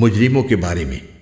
مجرموں کے بارے میں۔